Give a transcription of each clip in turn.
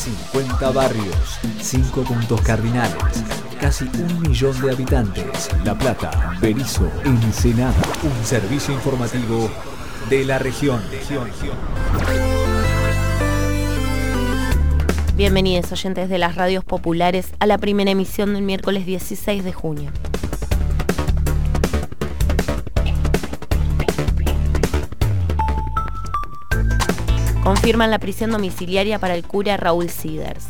50 barrios, 5 puntos cardinales, casi un millón de habitantes. La Plata, Berizo, Ensenada. Un servicio informativo de la región. Bienvenidos oyentes de las radios populares a la primera emisión del miércoles 16 de junio. Confirman la prisión domiciliaria para el cura Raúl Siders.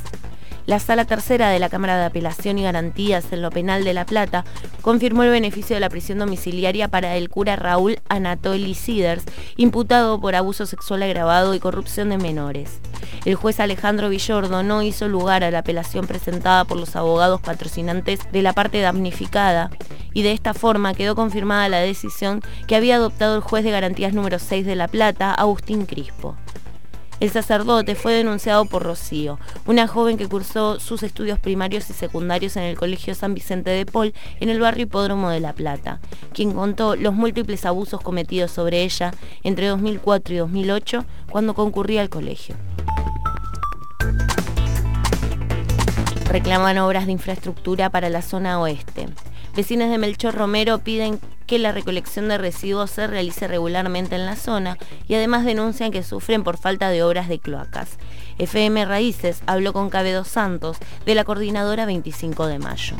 La Sala Tercera de la Cámara de Apelación y Garantías en lo Penal de La Plata confirmó el beneficio de la prisión domiciliaria para el cura Raúl Anatoly Siders, imputado por abuso sexual agravado y corrupción de menores. El juez Alejandro Villordo no hizo lugar a la apelación presentada por los abogados patrocinantes de la parte damnificada y de esta forma quedó confirmada la decisión que había adoptado el juez de garantías número 6 de La Plata, Agustín Crispo. El sacerdote fue denunciado por Rocío, una joven que cursó sus estudios primarios y secundarios en el Colegio San Vicente de Paul en el barrio Hipódromo de La Plata, quien contó los múltiples abusos cometidos sobre ella entre 2004 y 2008 cuando concurría al colegio. Reclaman obras de infraestructura para la zona oeste. Vecinos de Melchor Romero piden que la recolección de residuos se realice regularmente en la zona y además denuncian que sufren por falta de obras de cloacas. FM Raíces habló con Cabedo Santos de la coordinadora 25 de mayo.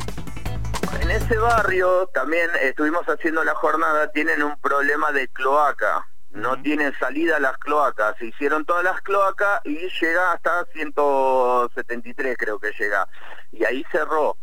En ese barrio también estuvimos haciendo la jornada, tienen un problema de cloaca. No tienen salida las cloacas, se hicieron todas las cloacas y llega hasta 173 creo que llega. Y ahí cerró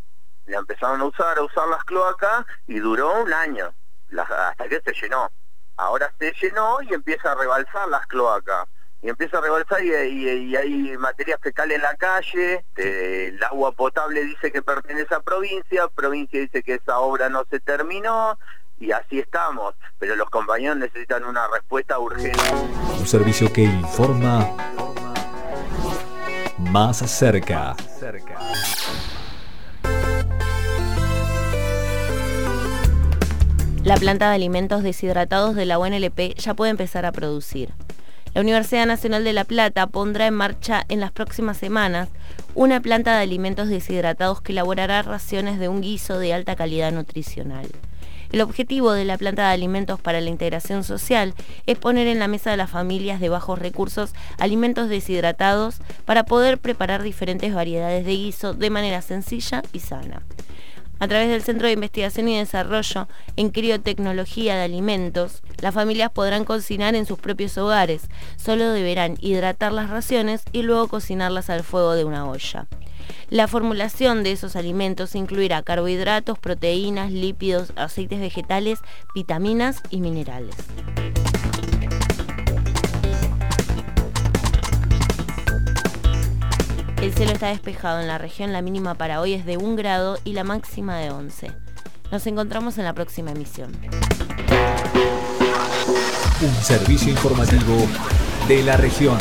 la empezaron a usar, a usar las cloacas y duró un año, hasta que se llenó. Ahora se llenó y empieza a rebalsar las cloacas. Y empieza a rebalsar y, hay materia fecal en la calle, el agua potable dice que pertenece a provincia, provincia dice que esa obra no se terminó, y así estamos, pero los compañeros necesitan una respuesta urgente. Un servicio que informa más cerca. La planta de alimentos deshidratados de la UNLP ya puede empezar a producir. La Universidad Nacional de La Plata pondrá en marcha en las próximas semanas una planta de alimentos deshidratados que elaborará raciones de un guiso de alta calidad nutricional. El objetivo de la planta de alimentos para la integración social es poner en la mesa de las familias de bajos recursos alimentos deshidratados para poder preparar diferentes variedades de guiso de manera sencilla y sana. A través del Centro de Investigación y Desarrollo en Criotecnología de Alimentos, las familias podrán cocinar en sus propios hogares. Solo deberán hidratar las raciones y luego cocinarlas al fuego de una olla. La formulación de esos alimentos incluirá carbohidratos, proteínas, lípidos, aceites vegetales, vitaminas y minerales. El cielo está despejado en la región, la mínima para hoy es de 1 grado y la máxima de 11. Nos encontramos en la próxima emisión. Un servicio informativo de la región.